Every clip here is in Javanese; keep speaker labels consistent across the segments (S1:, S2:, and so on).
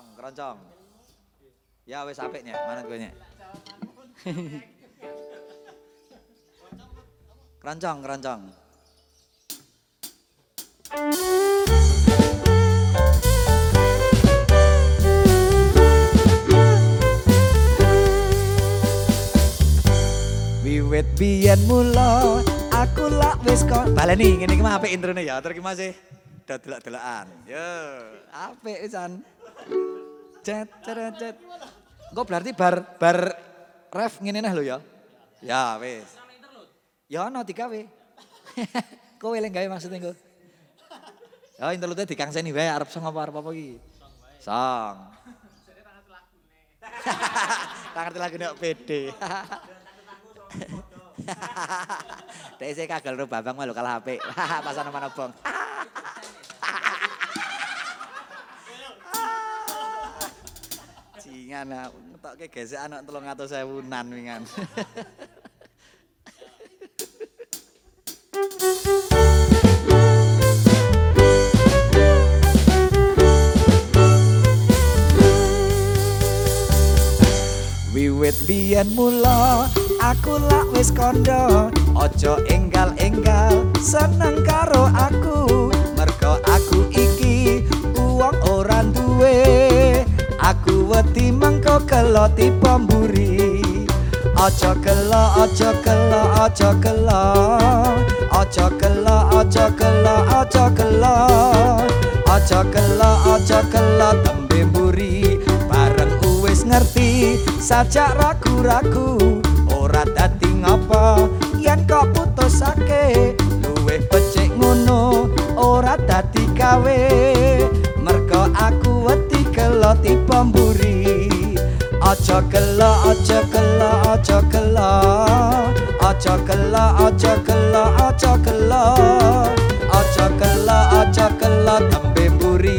S1: Keroncong, keroncong. Ya wis apik nya, manut kowe nya. Keroncong, keroncong. Wiwit biyen mula aku lak wis kon baleni ngene iki mah apik introne ya masih do delok-delokan yo apik pisan cet cet cet. Engko berarti bar bar ref nah lho ya? Ya wis. Ya ono digawe. Kowe lek gawe maksudnya engko Ya interlude dikangseni wae arep song apa arep apa iki? Song. Tak ngerti lagu nek PD. Dek saya kagak lu babang malu kalah HP. Pasan mana bong. Cingan ah, ngetokke gesek anak 300.000-an wingan. Wiwit biyen mula aku lak wis kandha aja enggal-enggal seneng karo aku mergo aku iki kula tipe mburi. Aja kela aja kela aja kela aja kela aja kela aja kela aja kela aja kela tembe mburi. Bareng wis ngerti sajak ragu-ragu. Ora dadi ngapa yen kok putusake luwih becik ngono ora dadi gawe. Mergo aku wedi kelo tipe mburi. Aja kelo aja kelo aja kelo aja kelo aja kelo aja kelo aja kelo aja kelo tembe mburi.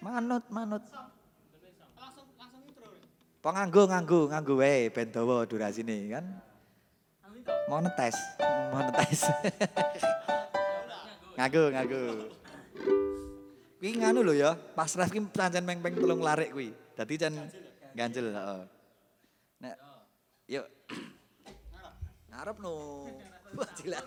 S1: Manut, manut. Penganggo nganggo, nganggo wae ben dawa durasine kan. Monetes, monetes. nganggo, nganggo. Kuwi nganu lho ya, pas ref ki pancen peng-peng telung larik kuwi. Dadi jan ganjel, heeh. Nek yuk. Ngarep no. Gila.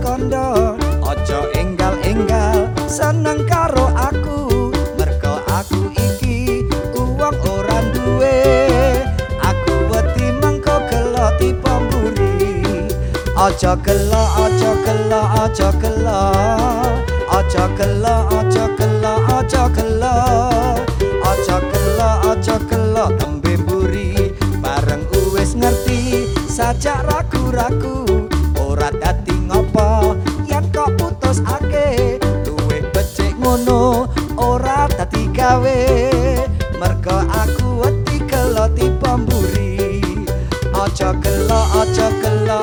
S1: kondo Ojo enggal-enggal seneng karo aku. Merko aku iki uang orang duwe. Aku weti mengko gelo tipe muri Ojo gelo, ojo gelo, ojo gelo Ojo gelo, ojo gelo, ojo gelo Ojo gelo, ojo gelo, tembe muri Bareng uwes ngerti sajak ragu-ragu. gawe. Merko aku wedi kelo tipe mburi. Aja kelo aja kelo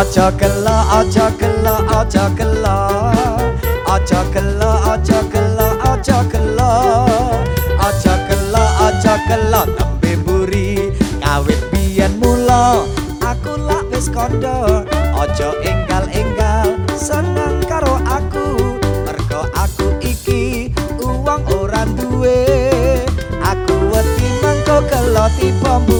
S1: Aja gelo, aja gelo, aja gelo Aja gelo, aja gelo, aja gelo Aja gelo, aja gelo tembe mburi. Kawit biyen mula aku lak wis kandha Aja enggal-enggal seneng karo aku. Mergo aku iki uang ora duwe. Aku wedi mengko keloti pemburi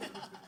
S1: yeah.